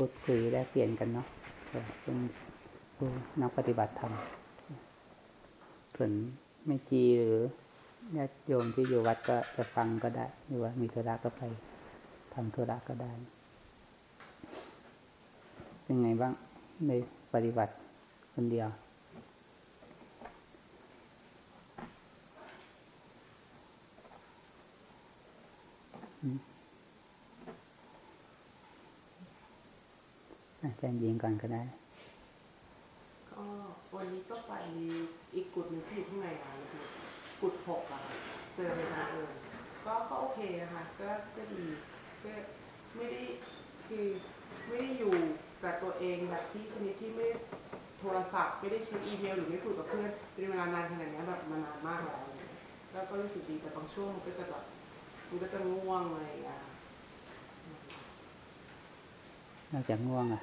พูดคุยแลกเปลี่ยนกันเนาะเป็นผู้นักปฏิบัติธรรมส่วนไม่จีหรือญาติโยมที่อยู่วัดก็จะฟังก็ได้ หรือว่ามีธุระก็ไปทำธุระก็ได้ เป็นไงบ้างในปฏิบัติคนเดียวอา จารย์ยิงก่อนก็ได้ก็วันนี้ก็ไปอีกกุดหนึ่งที่อยู่ข้างในร้านนะคะกุดหกอะค่ะเจอในร้านเอิญก็ก็โอเคนะคะก็ก็ดีก็ไม่ได้คือไม่ได้อยู่กับตัวเองแบบที่ชนิดที่ไม่โทรศัพท์ไม่ได้เช็คอีเมลหรือไม่คุยกับเพื่อนเป็นเวลานานขนาดนี้แบบมานานมากแล้วแล้วก็รู้สึกดีแต่บางช่วงมันก็จะแบบมันก็จะง่วงอะไรอย่างเงี้ย นอกจากง่วงอะ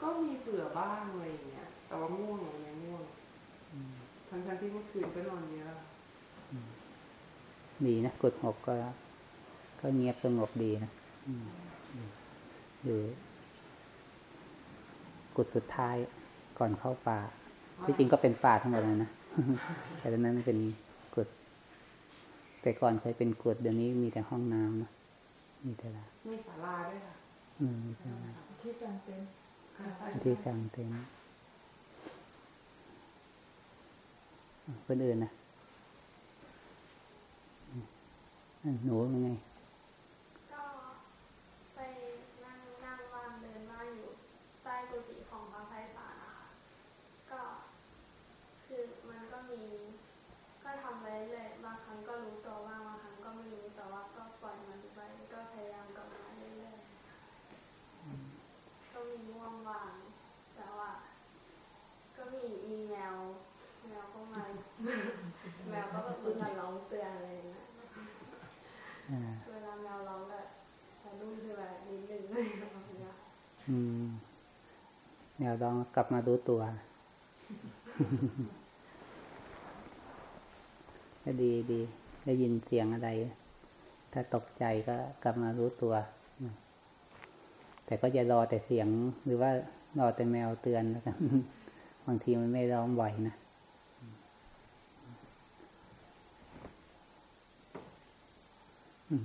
ก็มีเบื่อบ้างอะไรอย่างเงี้ย แต่ว่าง่วงอะไรง่วงทั้งทั้งๆที่เมื่อคืนก็นอนเยอะดีนะกดหกก็ ก็เงียบสงบดีนะอืมอยู่กดสุดท้ายก่อนเข้าป่า ที่จริงก็เป็นป่าทั้งหมดเลยนะ แต่ตอนนั้นเป็นกดแต่ก่อนเคยเป็นกดเดี๋ยวนี้มีแต่ห้องน้ำนะมีแต่ละมีศาลาด้วยค่ะ อืมมีแต่ละที่กางเต็นท์ค่ะที่กลางเต็นท์อะคนอื่นนะอะหนูเป็นไง ก็ไปนั่งนั่งว่างเดินมาอยู่ใต้กุฏิของพระไพศาลนะคะก็ คือมันก็มี ก็ทำไปเรื่อยๆบางครั้งก็รู้ตัวบ้างบางครั้งก็ไม่รู้แต่ว่าก็ปล่อยมันไปก็พยายามกลับมาเรื่อยๆ ก็มีง่วงบ้างแต่ว่าก็มีมีแมวแมวก็มาแมวก็แบบมาร้องเตือนอะไรอย่างเงี้ยเวลาแมวร้องแบบสะดุ้งคือแบบนิดนึงเลยแบบเนี้ยอืมเดี๋ยวลองกลับมารู้ตัวก็ดีดีได้ยินเสียงอะไร ถ้าตกใจก็กลับมารู้ตัว แต่ก็จะรอแต่เสียงหรือว่ารอแต่แมวเตือนแล้วกันบางทีมันไม่ร้องบ่อยนะ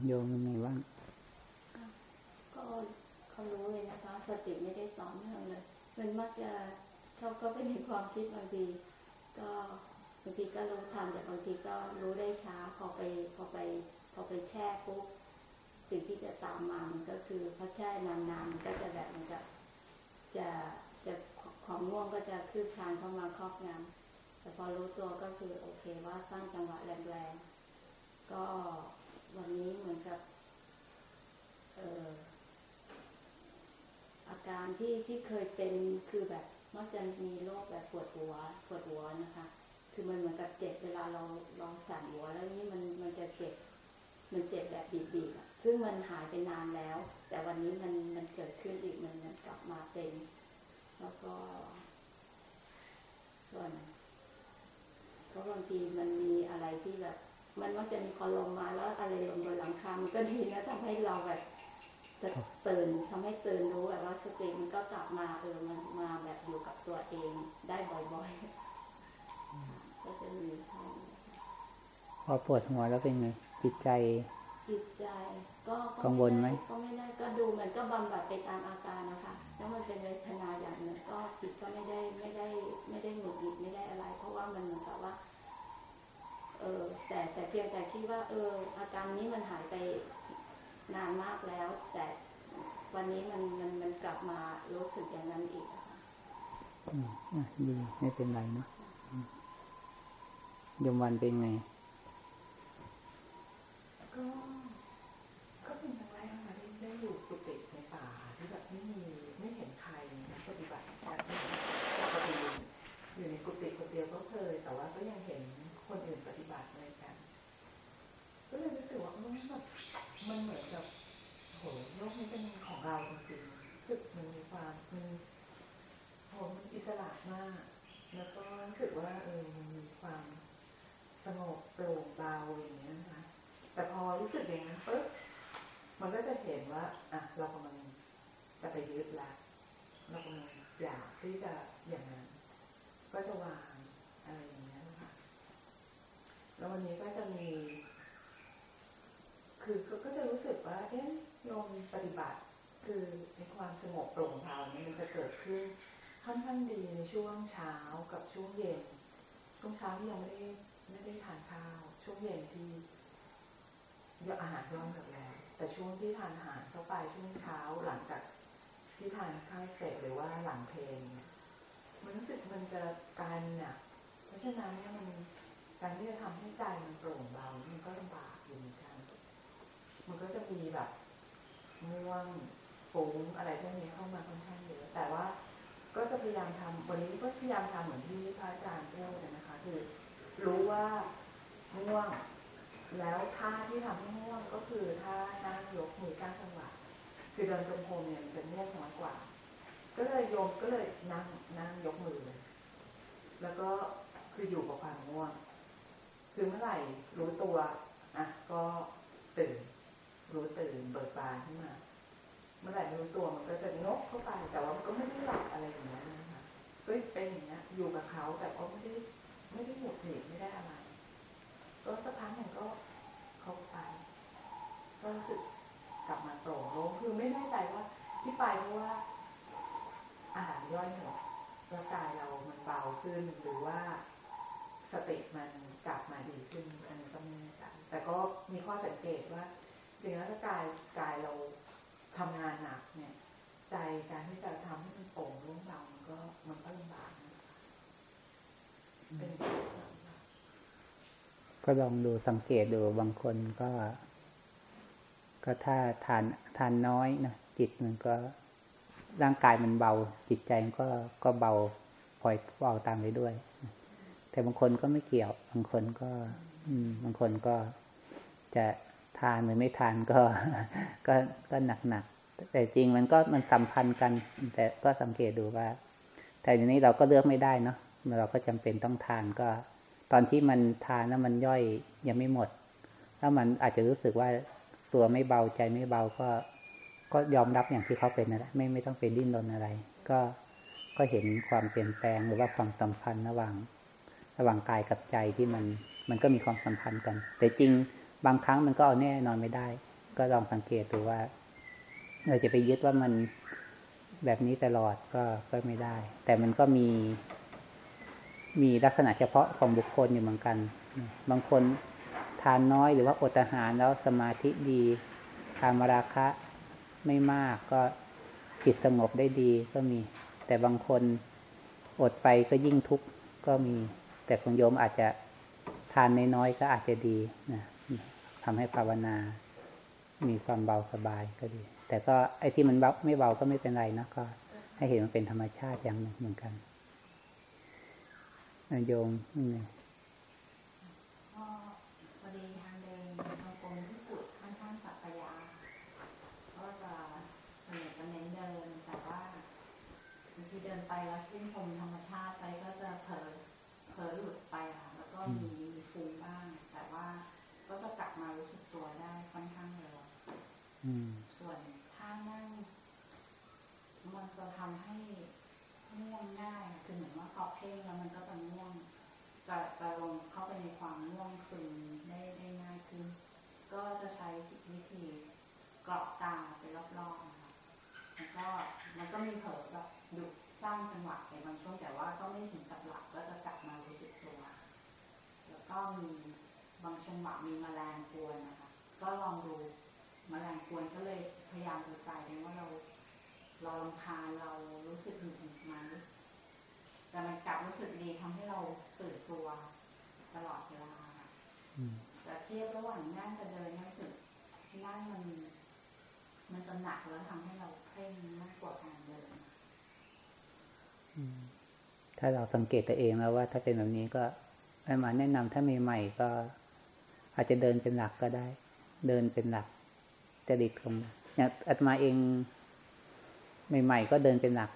โยมเป็นไงบ้างก็เขารู้เลยนะคะสติไม่ได้ต่อเนื่องเลย มันมักจะเขาก็เป็นในความคิดบางทีก็บางทีก็รู้ทันแต่บางทีก็รู้ได้ช้าพอไปพอไปพอไปแช่ปุ๊บ สิ่งที่จะตามมามันก็คือพอแช่นานๆมันก็จะแบบมันก็จะจะความง่วงก็จะคืบคลานเข้ามาครอบงำแต่พอรู้ตัวก็คือโอเคว่าสร้างจังหวะแรงๆก็วันนี้เหมือนกับเอ่ออาการที่ที่เคยเป็นคือแบบมักจะมีโรคแบบปวดหัวปวดหัวนะคะ คือมันเหมือนกับเจ็บเวลาเราเราสั่นหัวแล้วนี่มันมันจะเจ็บ มันเจ็บแบบบีบๆอะซึ่งมันหายไปนานแล้ว แต่วันนี้มันมันเกิดขึ้นอีกมันมันกลับมาเป็น แล้วก็ส่วนเพราะบางทีมันมีอะไรที่แบบ มันมักจะมีคอลมมาแล้วอะไรลงบนหลังคา มันก็ดีนะทำให้เราแบบจะตื่นทำให้ตื่นรู้แบบว่าสติมันก็กลับมาเออมันมาแบบอยู่กับตัวเองได้บ่อยๆก็จะมีเท่านี้พอปวดหัวแล้วเป็นไง จิตใจจิตใจก็กังวลไหมก็ไม่ได้ก็ดูมันก็บำบัดไปตามอาการนะคะแล้วมันเป็นเวทนาอย่างหนึ่งก็จิตก็ไม่ได้ไม่ได้ไม่ได้หงุดหงิดไม่ได้อะไร เพราะว่ามันเหมือนกับว่า เออแต่แต่เพียงแต่คิดว่า เออ อาการนี้มันหายไปนานมากแล้ว แต่วันนี้มันมันมันกลับมารู้สึกอย่างนั้นอีกอะค่ะอืมอะดีไม่เป็นไรเนาะอืมโยมวันเป็นไง ก็ก็เป็นครั้งแรกนะคะที่ได้อยู่กุฏิในป่าที่แบบไม่มีไม่เห็นใครนะปฏิบัติแบบปกติอยู่ในกุฏิคนเดียวก็เคย แต่ว่าก็ยังเห็นคนอื่นปฏิบัติอะไรกันก็เลยรู้สึกว่าเออแบบมันเหมือนกับโหโลกนี้เป็นของเราจริงๆสึกมันมีความมันโหมันอิสระมาก แล้วก็รู้สึกว่าเออมันมีความสงบโปร่งเบาอย่างเงี้ยนะคะ แต่พอรู้สึกอย่างนั้นปุ๊บมันก็จะเห็นว่าอะเรากำลังจะไปยึดละเรากำลังอยากที่จะอย่างนั้น ก็จะวางอะไรอย่างเงี้นะคะแล้ววันนี้ก็จะมี คือก็จะรู้สึกว่าเอ๊ะโยมปฏิบัติ คือในความสงบโปร่งเบาเนี่ยมันจะเกิดขึ้นค่อนข้างดีในช่วงเช้ากับช่วงเย็นช่วงเช้าที่ยังไม่ได้ไม่ได้ทานข้าวช่วงเย็นที่ อาหารย่อยหมดแล้วแต่ช่วงที่ทานอาหารเข้าไปช่วงเช้าหลังจากที่ทานข้าวเสร็จหรือว่าหลังเพลงมันรู้สึกมันจะการเนี่ยเพราะฉะนั้นเนี่ยมันการที่จะทำให้ใจมันโปร่งเบามันก็ลำบากอยู่เหมือนกันมันก็จะมีแบบง่วงฟุ้งอะไรพวกนี้เข้ามาค่อนข้างเยอะแต่ว่าก็จะพยายามทำวันนี้ก็พยายามทำเหมือนที่พระอาจารย์พูดนะคะ คือ รู้ว่าง่วง แล้วท่าที่ทำให้ง่วงก็คือท่านั่งยกมือก้างจังหวะคือเดินจงกรมเนี่ยมันจะง่วงน้อยกว่า ก็เลยโยมก็เลยนั่งนั่งยกมือเลยแล้วก็คืออยู่กับความง่วง คือเมื่อไหร่รู้ตัวอะก็ตื่น รู้ตื่นเบิกบานขึ้นมา เมื่อไหร่รู้ตัวมันก็จะงกเข้าไปแต่ว่ามันก็ไม่ได้หลับอะไรอย่างเงี้ยนะคะก็เป็นอย่างเงี้ยอยู่กับเขาแต่ก็ไม่ได้ไม่ได้หยุดหนีไม่ได้อะไร ก็สักพักหนึ่งก็เขาไปก็รู้สึกกลับมาโปร่งโล่งคือไม่แน่ใจว่าที่ไปเพราะว่าอาหารย่อยหมดร่างกายเรามันเบาขึ้นหรือว่าสติมันกลับมาดีขึ้นอันนี้ก็ไม่แน่ใจแต่ก็มีข้อสังเกตว่าจริงแล้วถ้ากายกายเราทำงานหนักเนี่ย ใจการที่จะทำให้มันโปร่งโล่งเบามันก็มันก็ลำบากเป็น ก็ลองดูสังเกตดูบางคนก็ ก็ถ้าทานทานน้อยนะจิตมันก็ร่างกายมันเบา จิตใจมันก็ก็เบาปล่อยเบาตามไปด้วย แต่บางคนก็ไม่เกี่ยว บางคนก็ อืม บางคนก็จะทานหรือไม่ทานก็ ก็ก็หนักหนักแต่จริงมันก็มันสัมพันธ์กัน แต่ก็สังเกตดูว่า แต่ทีนี้เราก็เลือกไม่ได้เนาะเราก็จำเป็นต้องทานก็ ตอนที่มันทานแล้วมันย่อยยังไม่หมด ถ้ามันอาจจะรู้สึกว่าตัวไม่เบาใจไม่เบาก็ ก็ยอมรับอย่างที่เขาเป็นนั่นแหละไม่ไม่ต้องเป็นดิ้นรนอะไร ก็ก็เห็นความเปลี่ยนแปลงหรือว่าความสัมพันธ์ระหว่าง ระหว่างกายกับใจที่มันมันก็มีความสัมพันธ์กัน แต่จริงบางครั้งมันก็เอาแน่นอนไม่ได้ ก็ลองสังเกตดูว่า เราจะไปยึดว่ามันแบบนี้ตลอดก็ก็ไม่ได้ แต่มันก็มี มีลักษณะเฉพาะของบุคคลอยู่เหมือนกัน บางคนทานน้อยหรือว่าอดอาหารแล้วสมาธิดีทานมาราคะไม่มากก็จิตสงบได้ดีก็มี แต่บางคนอดไปก็ยิ่งทุกข์ก็มี แต่คุณโยมอาจจะทานน้อยๆก็อาจจะดีนะทำให้ภาวนา มีความเบาสบายก็ดี แต่ก็ไอ้ที่มันเบาไม่เบาก็ไม่เป็นไรนะก็ ให้เห็นมันเป็นธรรมชาติอย่างหนึ่งเหมือนกัน โยมนี่ไงก็พอดีทางเดินทางกรมที่สุดค่อนข้างสัปยก็จะส่วนใหญ่จะเน้นเดินแต่ว่าทีเดินไปแล้วชื่นชมธรรมชาติไปก็จะเผลอเผลอหลุดไปค่ะแล้วก็มีฟุ้งบ้าง แต่ว่าก็จะกลับมารู้สึกตัวได้ค่อนข้างเร็วส่วนท่านั่งมันจะทำให้ ง่วงง่ายคือเหมือนว่าพอเพ่งแล้วมันก็จะง่วงจะจะลงเข้าไปในความง่วงซึมได้ได้ง่ายขึ้น ก็จะใช้วิธีเกาะตาไปรอบๆนะคะแล้วก็มันก็มีเผลอแบบหยุดสร้างจังหวะในบางช่วงแต่ว่าก็ไม่ถึงกับหลับก็จะกลับมารู้สึกตัว แล้วก็มีบางจังหวะมีแมลงกวนนะคะ ก็ลองดูแมลงกวนก็เลยพยายามดูใจเองว่าเรา เราลำคาญเรารู้สึกหงุดหงิดไหมแต่มันกลับรู้สึกดีทำให้เราตื่นตัวตลอดเวลาค่ะอืมแต่เทียบระหว่างนั่งกับเดินนั่งรู้สึกนั่งมัน มันจะหนักแล้วทำให้เราเคร่งมากกว่าการเดินอืมถ้าเราสังเกตตัวเองแล้วว่า ถ้าเป็นแบบนี้ก็ให้มาแนะนำถ้าใหม่ๆก็ อาจจะเดินเป็นหลักก็ได้ เดินเป็นหลักจริตของอย่างอาตมาเอง ใหม่ ๆ ก็เดินเป็นหลัก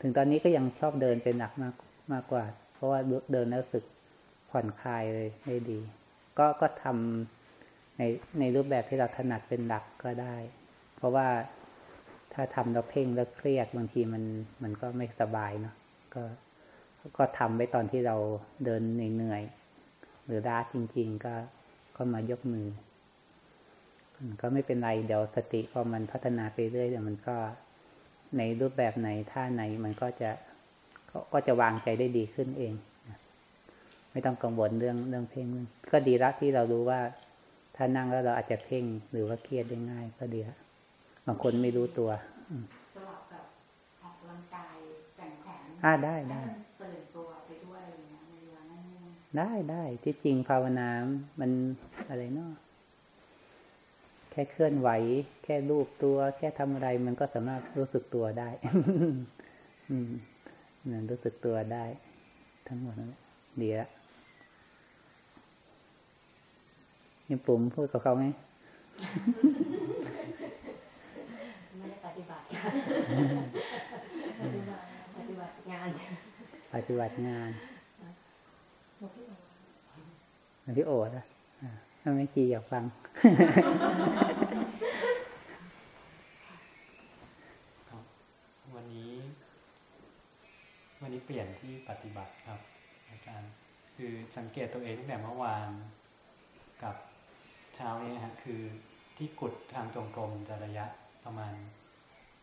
ถึงตอนนี้ก็ยังชอบเดินเป็นหลักมากมากกว่า เพราะว่าเดินแล้วสึกผ่อนคลายเลยได้ดี ก็ก็ทำในในรูปแบบที่เราถนัดเป็นหลักก็ได้ เพราะว่าถ้าทำแล้วเพ่งแล้วเครียดบางทีมันมันก็ไม่สบายเนาะก็ก็ทำไว้ตอนที่เราเดินเหนื่อยๆหรือล้าจริง ๆ ก็ก็มายกมือก็ไม่เป็นไร เดี๋ยวสติพอมันพัฒนาไปเรื่อยเดี๋ยวมันก็ ในรูปแบบไหนท่าไหนมันก็จะก็ก็จะวางใจได้ดีขึ้นเองนะไม่ต้องกังวลเรื่องเรื่องเพ่งก็ดีละที่เรารู้ว่าถ้านั่งแล้วเราอาจจะเพ่งหรือว่าเครียดได้ง่าย ก็ดีละบางคนไม่รู้ตัวสลับกับออกกำลังกายแข่งแขนอ่าได้ได้ให้มันตื่นตัวไปด้วยอะไรเงี้ยในเวลานั่งนิ่งได้ได้ที่จริงภาวนา มันอะไรเนาะ แค่เคลื่อนไหว แค่รูปตัว แค่ทำอะไรมันก็สามารถรู้สึกตัวได้ อืมมันรู้สึกตัวได้ ทั้งหมดนั่นแหละดีละนี่ปุ่มพูดกับเขาไหมไม่ได้ปฏิบัติปฏิบัติปฏิบัติงาน ปฏิบัติงานเหมือนพี่โอ๋นะ อ่าถ้าไม่ชีอยากฟัง วันนี้ วันนี้เปลี่ยนที่ปฏิบัติครับอาจารย์คือสังเกตตัวเองตั้งแต่เมื่อวานกับเช้านี้นะฮะคือที่กุดทางจงกรมจะระยะประมาณ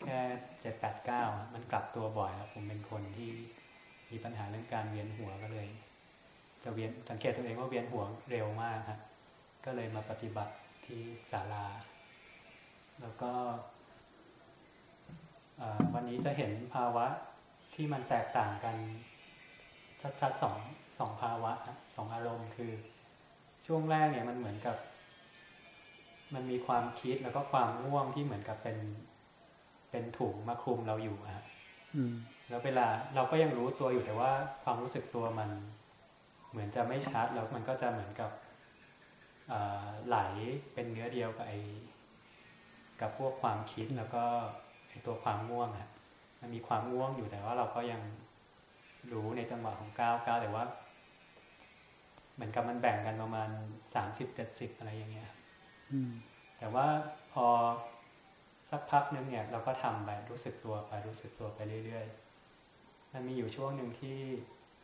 แค่เจ็ดแปดเก้ามันกลับตัวบ่อยครับผมเป็นคนที่มีปัญหาเรื่องการเวียนหัวก็เลย จะเวียนสังเกตตัวเองว่าเวียนหัวเร็วมากครับ ก็เลยมาปฏิบัติที่ศาลา แล้วก็เอ่อวันนี้จะเห็นภาวะที่มันแตกต่างกัน ชัดๆสองสองภาวะฮะสองอารมณ์คือช่วงแรกเนี่ยมันเหมือนกับ มันมีความคิดแล้วก็ความง่วงที่เหมือนกับเป็น เป็นถุงมาคลุมเราอยู่อะฮะอืมแล้วเวลาเราก็ยังรู้ตัวอยู่แต่ว่าความรู้สึกตัวมัน เหมือนจะไม่ชัดแล้วมันก็จะเหมือนกับเอ่อ ไหลเป็นเนื้อเดียวกับไอกับพวกความคิดแล้วก็ไอตัวความง่วงอะมันมีความง่วงอยู่แต่ว่าเราก็ยังรู้ในจังหวะของก้าวก้าวแต่ว่าเหมือนกับมันแบ่งกันประมาณสามสิบเจ็ดสิบอะไรอย่างเงี้ยอืมแต่ว่าพอสักพักนึงเนี่ย เราก็ทำไปรู้สึกตัวไปรู้สึกตัวไปเรื่อยๆมันมีอยู่ช่วงหนึ่งที่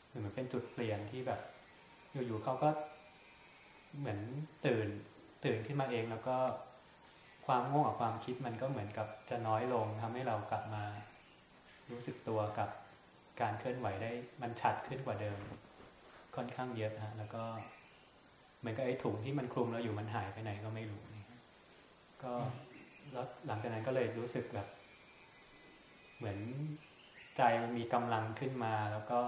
เหมือนเป็นจุดเปลี่ยนที่แบบ อยู่ๆเขาก็ เหมือนตื่นตื่นขึ้นมาเองแล้วก็ความง่วงกับความคิดมันก็เหมือนกับจะน้อยลงทำให้เรากลับมา รู้สึกตัวกับการเคลื่อนไหวได้มันชัดขึ้นกว่าเดิม ค่อนข้างเยอะฮะแล้วก็เหมือนกับไอ้ถุงที่มันคลุมเราอยู่มันหายไปไหนก็ไม่รู้นะครับก็แล้วหลังจากนั้นก็เลยรู้สึกแบบ เหมือนใจมันมีกำลังขึ้นมาแล้วก็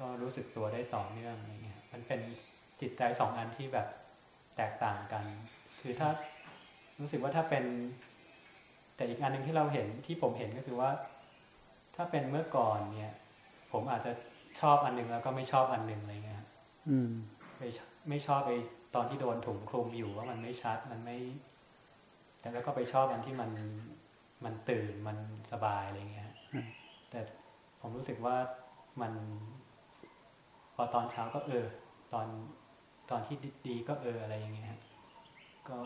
ก็รู้สึกตัวได้ต่อเนื่องอะไรเงี้ยมันเป็น จิตใจสองอันที่แบบแตกต่างกัน คือถ้ารู้สึกว่าถ้าเป็น แต่อีกอันหนึ่งที่เราเห็นที่ผมเห็นก็คือว่า ถ้าเป็นเมื่อก่อนเนี่ย ผมอาจจะชอบอันหนึงแล้วก็ไม่ชอบอันหนึงอะไรเงี้ยอืมไม่ชไม่ชอบไอ้ตอนที่โดนถุงคลุมอยู่ว่ามันไม่ชัดมันไม่แต่แล้วก็ไปชอบอันที่มันมันตื่นมันสบายอะไรเงี้ยฮะอืมแต่ผมรู้สึกว่ามัน พอตอนเช้าก็เออ ตอน ตอนที่ดีก็เอออะไรอย่างเงี้ยก็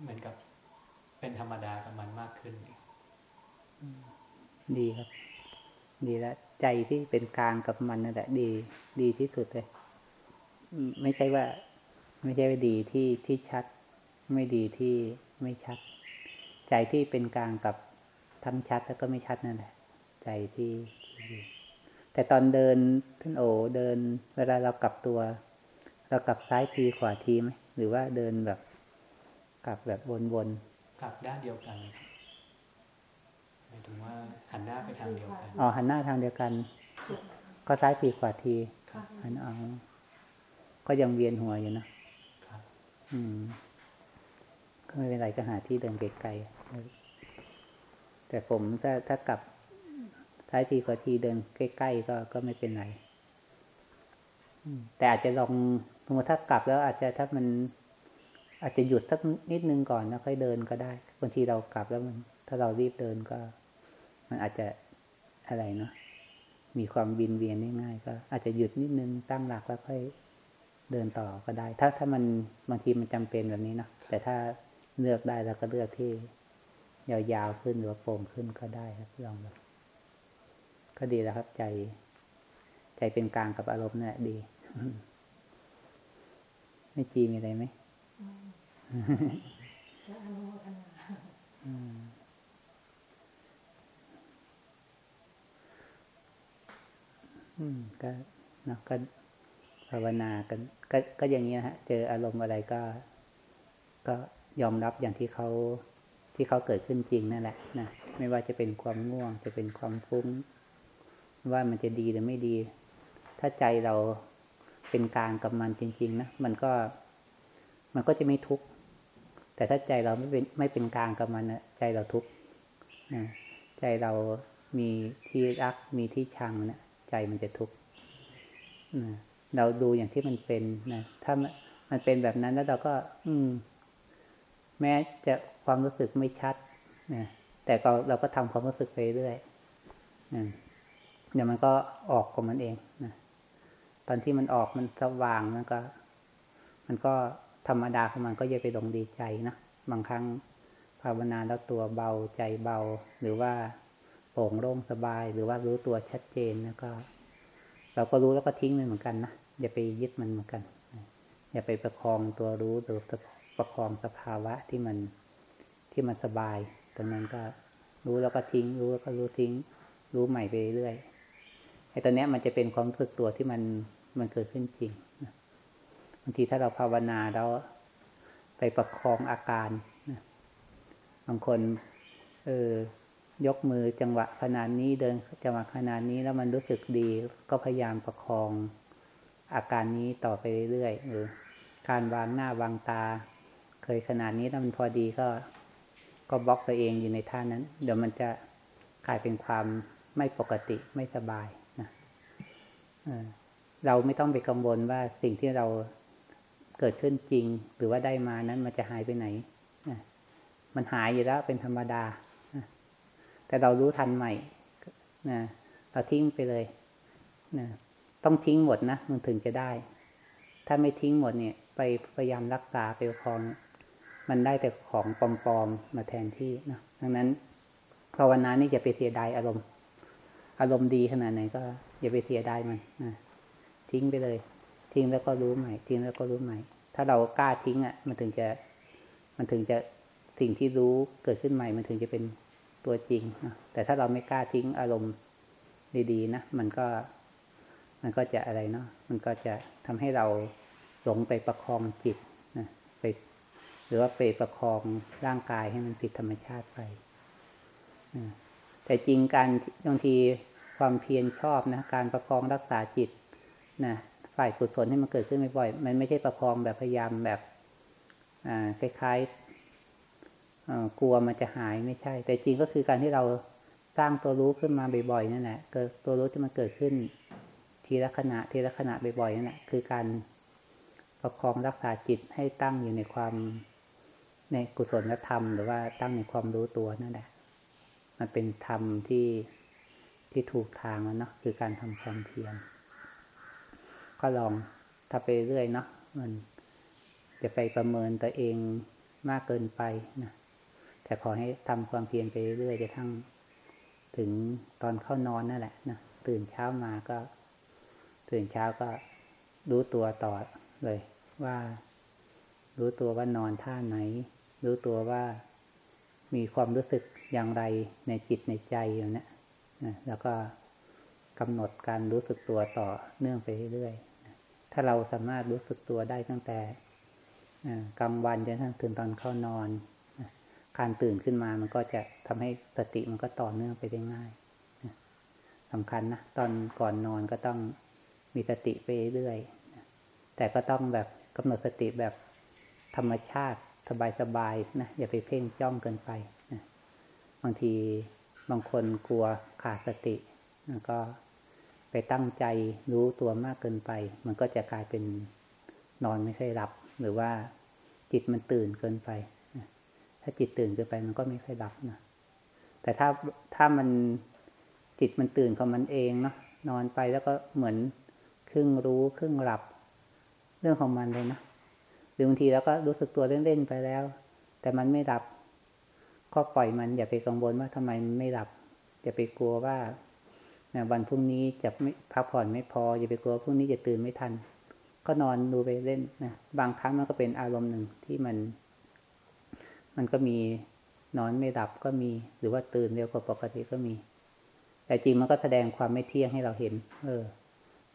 เหมือนกับเป็นธรรมดากับมันมากขึ้นดีครับ ดีแล้วใจที่เป็นกลางกับมันนั่นแหละดี ดีที่สุดเลยไม่ใช่ว่า ไม่ใช่ว่าดีที่ที่ชัด ไม่ดีที่ไม่ชัด ใจที่เป็นกลางกับทั้งชัดแล้วก็ไม่ชัดนั่นแหละ ใจที่ที่ดีแต่ตอนเดินท่านโอเดิน เวลาเรากลับตัว เรากลับซ้ายทีขวาทีไหมหรือว่าเดินแบบกลับแบบวนๆกลับด้านเดียวกันหมายถึงว่าหันหน้าไปทางเดียวกันอ๋อหันหน้าทางเดียวกัน ก็ซ้ายทีขวาทีครับหันเอาก็ยังเวียนหัวอยู่นะครับอืม ก็ไม่เป็นไรก็หาที่เดินไกลๆแต่ผมถ้าถ้ากลับซ้ายทีขวาทีเดินใกล้ๆก็ก็ไม่เป็นไรอืมแต่อาจจะลอง สมมติถ้ากลับแล้วอาจจะถ้ามัน อาจจะหยุดสักนิดนึงก่อนแล้วค่อยเดินก็ได้บางทีเรากลับแล้วมัน ถ้าเรารีบเดินก็ มันอาจจะอะไรเนาะมีความวินเวียนได้ง่ายก็ อาจจะหยุดนิดนึงตั้งหลักแล้วค่อยเดินต่อก็ได้ ถ้าถ้ามันบางทีมันจำเป็นแบบนี้เนาะแต่ถ้าเลือกได้เราก็เลือกที่ยาวๆขึ้นหรือว่าโปร่งขึ้นก็ได้ครับลองดูก็ดีแล้วครับใจ ใจเป็นกลางกับอารมณ์เนี่ยดี ไม่จีมีอะไรไหมอืมก็เนอะก็ภาวนากันก็ก็อย่างนี้นะฮะ เจออารมณ์อะไรก็ ก็ยอมรับอย่างที่เขาที่เขาเกิดขึ้นจริงนั่นแหละนะไม่ว่าจะเป็นความง่วงจะเป็นความฟุ้ง ว่ามันจะดีหรือไม่ดี ถ้าใจเรา เป็นกลางกับมันจริง ๆ นะมันก็มันก็จะไม่ทุกข์แต่ถ้าใจเราไม่เป็นไม่เป็นกลางกับมันนะใจเราทุกข์นะใจเรามีที่รักมีที่ชังนะใจมันจะทุกข์นะเราดูอย่างที่มันเป็นนะถ้ามันเป็นแบบนั้นแล้วเราก็ อืม แม้จะความรู้สึกไม่ชัดนะแต่ก็เราก็ทำความรู้สึกไปเรื่อยนะเดี๋ยวมันก็ออกของมันเองนะ ตอนที่มันออกมันสว่างมันก็ มันก็ธรรมดาของมันก็อย่าไปลงดีใจนะบางครั้งภาวนาแล้วตัวเบาใจเบา หรือว่าโปร่งโล่งสบาย หรือว่ารู้ตัวชัดเจนแล้วก็ เราก็รู้แล้วก็ทิ้งมันเหมือนกันนะอย่าไปยึดมันเหมือนกัน อย่าไปประคองตัวรู้หรือประคองสภาวะที่มันที่มันสบายตรงนั้นก็รู้แล้วก็ทิ้ง รู้แล้วก็รู้ทิ้ง รู้ใหม่ไปเรื่อยไอ้ตอนนี้มันจะเป็นความรู้สึกตัวที่มัน มันเกิดขึ้นจริงบางทีถ้าเราภาวนาแล้วไปประคองอาการบางคนเออยกมือจังหวะขนาดนี้เดินจังหวะขนาดนี้แล้วมันรู้สึกดี ก็พยายามประคองอาการนี้ต่อไปเรื่อยๆหรือการวางหน้าวางตา เคยขนาดนี้แล้วมันพอดีก็ ก็บล็อกตัวเองอยู่ในท่านั้น เดี๋ยวมันจะกลายเป็นความไม่ปกติไม่สบายนะ เราไม่ต้องไปกังวลว่าสิ่งที่เราเกิดขึ้นจริง หรือว่าได้มานั้นมันจะหายไปไหน มันหายอยู่แล้วเป็นธรรมดา แต่เรารู้ทันใหม่นะเราทิ้งไปเลยนะต้องทิ้งหมดนะมันถึงจะได้ ถ้าไม่ทิ้งหมดเนี่ย ไปพยายามรักษาไปประคอง มันได้แต่ของปลอมๆมาแทนที่นะดังนั้นภาวนานี่อย่าไปเสียดายอารมณ์ อารมณ์ดีขนาดไหนก็อย่าไปเสียดายมันนะ ทิ้งไปเลย ทิ้งแล้วก็รู้ใหม่ ทิ้งแล้วก็รู้ใหม่ ถ้าเรากล้าทิ้งอะ มันถึงจะ มันถึงจะสิ่งที่รู้เกิดขึ้นใหม่ มันถึงจะเป็นตัวจริงนะแต่ถ้าเราไม่กล้าทิ้งอารมณ์ดีๆนะมันก็ มันก็จะอะไรเนาะมันก็จะทำให้เราหลงไปประคองจิตนะไปหรือว่าไปประคองร่างกายให้มันผิดธรรมชาติไปแต่จริงการบางทีความเพียรชอบนะการประคองรักษาจิต นะฝ่ายกุศลให้มันเกิดขึ้นบ่อยๆมันไม่ใช่ประคองแบบพยายามแบบคล้ายๆกลัวมันจะหายไม่ใช่ แต่จริงก็คือการที่เราสร้างตัวรู้ขึ้นมาบ่อยๆนั่นแหละเกิดตัวรู้ที่มันเกิดขึ้น ทีละขณะทีละขณะบ่อยๆนั่นแหละคือการประคองรักษาจิตให้ตั้งอยู่ในความในกุศลธรรม หรือว่าตั้งในความรู้ตัวนั่นแหละ มันเป็นธรรมที่ที่ถูกทางแล้วเนาะคือการทำความเพียร ก็ลองถ้าไปเรื่อยเนาะมันจะไปประเมินตัวเองมากเกินไปนะแต่ขอให้ทำความเพียรไปเรื่อยจะทั้งถึงตอนเข้านอนนั่นแหละนะตื่นเช้ามาก็ ตื่นเช้าก็รู้ตัวต่อเลย ว่า รู้ตัวว่านอนท่าไหน รู้ตัวว่ามีความรู้สึกอย่างไรในจิตในใจอยู่นะนะแล้วก็กำหนดการรู้สึกตัวต่อเนื่องไปเรื่อยๆ ถ้าเราสามารถรู้สึกตัวได้ตั้งแต่กลางวันจนถึงตอนเข้านอน การตื่นขึ้นมามันก็จะทำให้สติมันก็ต่อเนื่องไปได้ง่ายนะสำคัญนะตอนก่อนนอนก็ต้องมีสติไปเรื่อยแต่ก็ต้องแบบกำหนดสติแบบธรรมชาติสบายๆนะอย่าไปเพ่งจ้องเกินไปนะบางทีบางคนกลัวขาดสตินก็ ไปตั้งใจรู้ตัวมากเกินไป มันก็จะกลายเป็นนอนไม่ค่อยหลับ หรือว่าจิตมันตื่นเกินไป ถ้าจิตตื่นเกินไปมันก็ไม่ค่อยหลับนะแต่ถ้าถ้ามันจิตมันตื่นของมันเองเนาะนอนไปแล้วก็เหมือนครึ่งรู้ครึ่งหลับ เรื่องของมันเลยนะหรือบางทีเราก็รู้สึกตัวเล่นๆไปแล้ว แต่มันไม่ดับ ก็ปล่อยมันอย่าไปกังวลว่าทำไมไม่หลับอย่าไปกลัวว่า นะวันพรุ่งนี้จะไม่พักผ่อนไม่พอ อย่าไปกลัวพรุ่งนี้จะตื่นไม่ทัน ก็นอนดูไปเล่นนะบางครั้งมันก็เป็นอารมณ์หนึ่งที่มัน มันก็มีนอนไม่หลับก็มีหรือว่าตื่นเร็วกว่าปกติก็มี แต่จริงมันก็แสดงความไม่เที่ยงให้เราเห็น เออ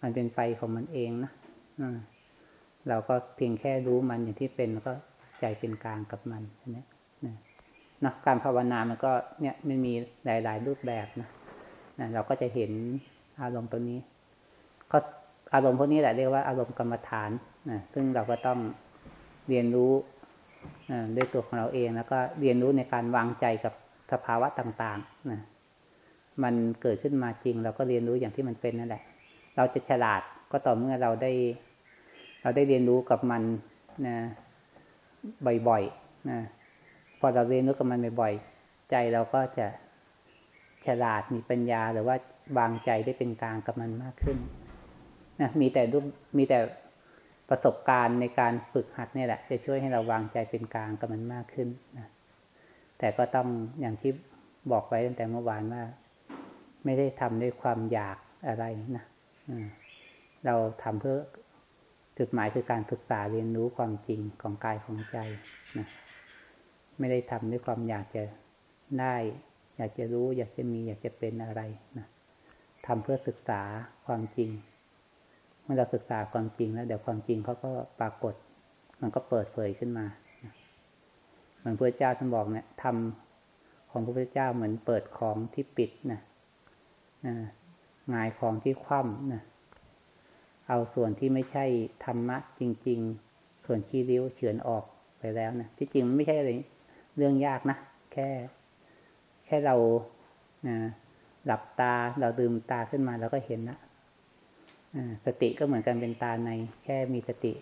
มันเป็นไปของมันเองนะเราก็เพียงแค่รู้มันอย่างที่เป็นแล้วก็ใจเป็นกลางกับมันอันนี้ยนะนะการภาวนามันก็เนี่ยมันมีหลาย ๆ รูปแบบนะ นะเราก็จะเห็นอารมณ์ตัวนี้ก็อารมณ์พวกนี้แหละเรียกว่าอารมณ์กรรมฐานนะซึ่งเราก็ต้องเรียนรู้นะด้วยตัวของเราเองแล้วก็เรียนรู้ในการวางใจกับสภาวะต่างๆนะมันเกิดขึ้นมาจริง เราก็เรียนรู้อย่างที่มันเป็นนั่นแหละ เราจะฉลาดก็ต่อเมื่อเราได้ เราได้เรียนรู้กับมันนะบ่อยๆนะพอเราเรียนรู้กับมันบ่อยๆ ใจเราก็จะ ฉลาดมีปัญญาหรือว่าวางใจได้เป็นกลางกับมันมากขึ้นนะมีแต่รูปมีแต่ประสบการณ์ในการฝึกหัดเนี่ยแหละ จะช่วยให้เราวางใจเป็นกลางกับมันมากขึ้นนะแต่ก็ต้องอย่างที่บอกไว้ตั้งแต่เมื่อวานว่า ไม่ได้ทำด้วยความอยากอะไรนะอเราทำเพื่อจุดหมายคือการศึกษาเรียนรู้ความจริงของกายของใจนะไม่ได้ทำด้วยความอยากจะได้ อยากจะรู้ อยากจะมีอยากจะเป็นอะไรนะทำเพื่อศึกษาความจริง เมื่อเราศึกษาความจริงแล้วเดี๋ยวความจริงเขาก็ปรากฏ มันก็เปิดเผยขึ้นมาเหมือนพระเจ้าท่านบอกเนี่ยทำของพระพุทธเจ้าเหมือนเปิดของที่ปิดนะนะงายของที่คว่ำนะเอาส่วนที่ไม่ใช่ธรรมะจริง ๆ ส่วนชี้ริ้วเฉือนออกไปแล้วนะที่จริงมันไม่ใช่อะไรเรื่องยากนะแค่ ค่เรานะหลับตาเราลืมตาขึ้นมาเราก็เห็นละสติก็เหมือนกันเป็นตาใน แค่มีสติ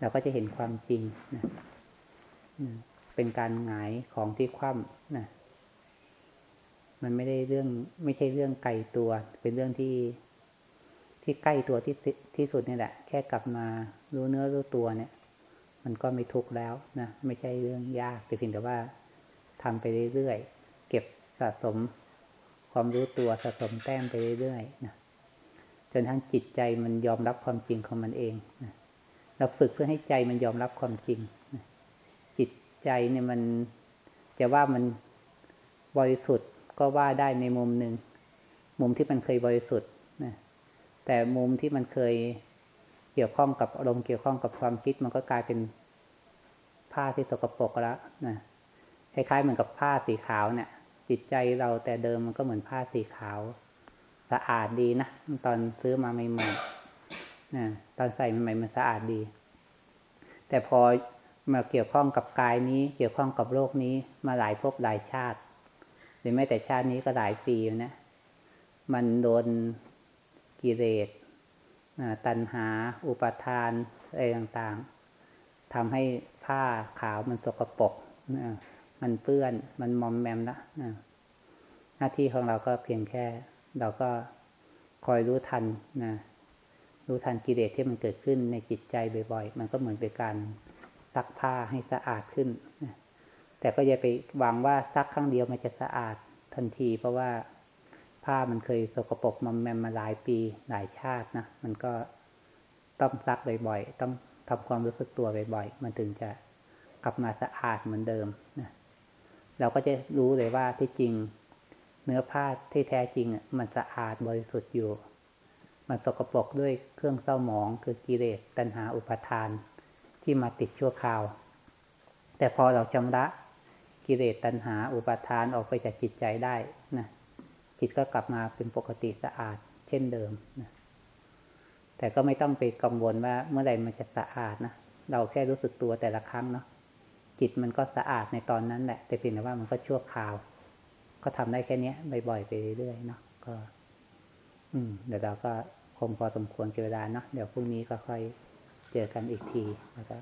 เราก็จะเห็นความจริงนะเป็นการหงายของที่คว่ำนะมันไม่ได้เรื่องไม่ใช่เรื่องไกลตัว เป็นเรื่องที่ที่ใกล้ตัวที่ที่สุดนี่แหละ แค่กลับมารู้เนื้อรู้ตัวเนี่ย มันก็ไม่ทุกข์แล้วนะไม่ใช่เรื่องยากแต่เพียงแต่ว่าทำไปเรื่อยๆเก็บ สะสมความรู้ตัวสะสมแต้มไปเรื่อยๆนะจนทั้งจิตใจมันยอมรับความจริงของมันเองนะเราฝึกเพื่อให้ใจมันยอมรับความจริงนะจิตใจเนี่ยมันจะว่ามันบริสุทธิ์ก็ว่าได้ในมุมหนึ่ง มุมที่มันเคยบริสุทธิ์นะแต่มุมที่มันเคยเกี่ยวข้องกับอารมณ์เกี่ยวข้องกับความคิดมันก็กลายเป็นผ้าที่สกปรกแล้วนะคล้ายๆเหมือนกับผ้าสีขาวเนี่ย จิตใจเราแต่เดิมมันก็เหมือนผ้าสีขาว สะอาดดีนะตอนซื้อมาใหม่ๆนะตอนใส่ใหม่ๆมันสะอาดดี แต่พอมาเกี่ยวข้องกับกายนี้ เกี่ยวข้องกับโลกนี้มาหลายภพหลายชาติหรือแม้แต่ชาตินี้ก็หลายปีนะ มันโดนกิเลสตัณหา อุปาทานอะไรต่างๆทำให้ผ้าขาวมันสกปรก มันเปื้อน มันมอมแมมละหน้าที่ของเราก็เพียงแค่ เราก็คอยรู้ทันนะรู้ทันกิเลสที่มันเกิดขึ้นในจิตใจบ่อย ๆ มันก็เหมือนเป็นการซักผ้าให้สะอาดขึ้นนะแต่ก็อย่าไปหวังว่าซักครั้งเดียวมันจะสะอาดทันที เพราะว่าผ้ามันเคยสกปรกมอมแมมมาหลายปีหลายชาตินะมันก็ต้องซักบ่อยๆ ต้องทำความรู้สึกตัวบ่อยๆ มันถึงจะกลับมาสะอาดเหมือนเดิมนะ เราก็จะรู้เลยว่าที่จริง เนื้อผ้าที่แท้จริงมันสะอาดบริสุทธิ์อยู่ มันสกปรกด้วยเครื่องเศร้าหมองคือกิเลสตัณหาอุปาทานที่มาติดชั่วคราว แต่พอเราชำระกิเลสตัณหาอุปาทานออกไปจากจิตใจได้นะจิตก็กลับมาเป็นปกติสะอาด เช่นเดิมนะแต่ก็ไม่ต้องไปกังวลว่าเมื่อไหร่มันจะสะอาดนะเราแค่รู้สึกตัวแต่ละครั้งเนาะ จิตมันก็สะอาดในตอนนั้นแหละ แต่เพียงแต่ว่ามันก็ชั่วคราว ก็ทำได้แค่นี้บ่อยๆไปเรื่อยๆเนาะก็ อืม เดี๋ยวเราก็คงพอสมควรเวลาเนาะเดี๋ยวพรุ่งนี้ก็ค่อยเจอกันอีกทีแล้วก็